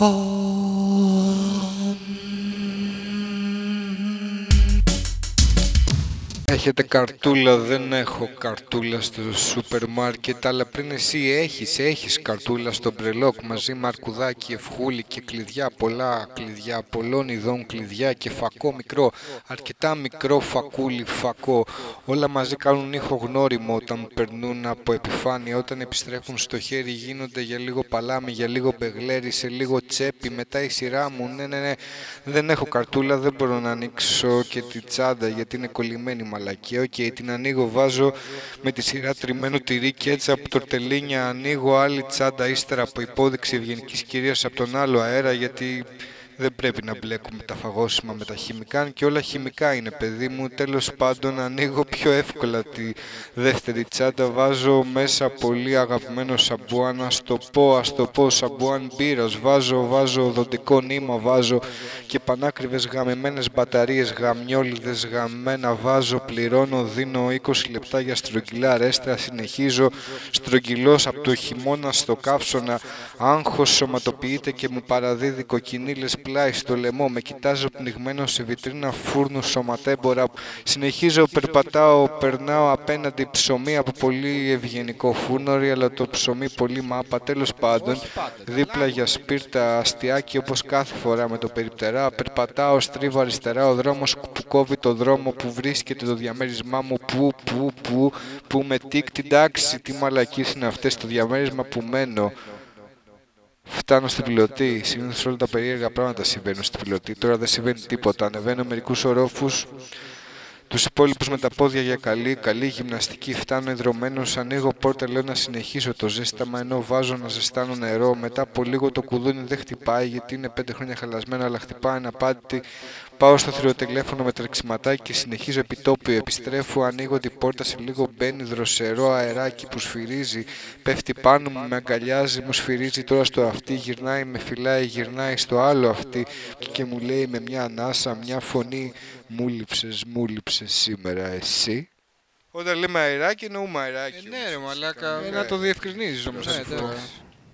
Oh. Έχετε καρτούλα, δεν έχω καρτούλα στο σούπερ μάρκετ, αλλά πριν εσύ έχεις, έχεις καρτούλα στο μπρελόκ μαζί με αρκουδάκι, ευχούλη και κλειδιά, πολλά κλειδιά, πολλών ειδών κλειδιά και φακό μικρό, αρκετά μικρό φακούλι, φακό. Όλα μαζί κάνουν ήχο γνώριμο όταν περνούν από επιφάνεια, όταν επιστρέφουν στο χέρι γίνονται για λίγο παλάμη, για λίγο μπεγλέρι, σε λίγο τσέπη, μετά η σειρά μου, ναι, ναι, ναι, δεν έχω καρτούλα, δεν μπορώ να ανοίξω και τη τσάντα γιατί είναι κολλημένη μαλακία. OK, okay, την ανοίγω, βάζω με τη σειρά τριμμένο τυρί και έτσι από τορτελίνια ανοίγω άλλη τσάντα ύστερα από υπόδειξη ευγενικής κυρίας από τον άλλο αέρα γιατί δεν πρέπει να μπλέκουμε τα φαγόσιμα με τα χημικά. Και όλα χημικά είναι παιδί μου τέλος πάντων ανοίγω πιο εύκολα τη δεύτερη τσάντα. Βάζω μέσα πολύ αγαπημένο σαμπουάν ας το πω, ας το πω σαμπουάν μπύρας βάζω, βάζω δοντικό νήμα βάζω και πανάκριβες γαμημένες μπαταρίες γαμιόλιδες γαμμένα βάζω πληρώνω δίνω 20 λεπτά για στρογγυλά ρέστρα συνεχίζω στρογγυλός από το χειμώνα στο καύσωνα. Άγχος σωματοποιείται και μου παραδίδει κοκκινίλες πλάι στο λαιμό, με κοιτάζω πνιγμένο σε βιτρίνα φούρνου σωματέμπορα. Συνεχίζω, περπατάω, περνάω απέναντι ψωμί από πολύ ευγενικό φούρνορι, αλλά το ψωμί πολύ μάπα. Τέλος πάντων, δίπλα για σπίρτα αστιάκι όπως κάθε φορά με το περιπτερά. Περπατάω, στρίβω αριστερά ο δρόμος που κόβει το δρόμο που βρίσκεται το διαμέρισμά μου. Πού, πού, πού, που με τίκ την τάξη. Τι μαλακή είναι αυτές το διαμέρισμα που μένω. Φτάνω στην πιλωτή. Συνήθως όλα τα περίεργα πράγματα συμβαίνουν στην πιλωτή. Τώρα δεν συμβαίνει τίποτα. Ανεβαίνω μερικούς ορόφους. Τους υπόλοιπους με τα πόδια για καλή, καλή γυμναστική. Φτάνω εδρωμένος. Ανοίγω πόρτα. Λέω να συνεχίσω το ζέσταμα ενώ βάζω να ζεστάνω νερό. Μετά από λίγο το κουδούνι δεν χτυπάει γιατί είναι πέντε χρόνια χαλασμένο, αλλά χτυπάει αναπάντητη. Πάω στο θηροτελέφωνο με τρεξιματάκι και συνεχίζω επιτόπιο. Επιστρέφω, ανοίγω την πόρτα σε λίγο μπαίνει δροσερό αεράκι που σφυρίζει. Πέφτει πάνω μου, με αγκαλιάζει, μου σφυρίζει τώρα στο αυτή. Γυρνάει, με φυλάει, γυρνάει στο άλλο αυτή και μου λέει με μια ανάσα, μια φωνή. Μου λείψες, μου λείψες σήμερα εσύ. Όταν λέμε αεράκι εννοούμε αεράκι. Ε, ναι, ρε, μαλάκα. Ε, να το διευκρινίζεις όμως. Ναι, αυτό. εντάξει.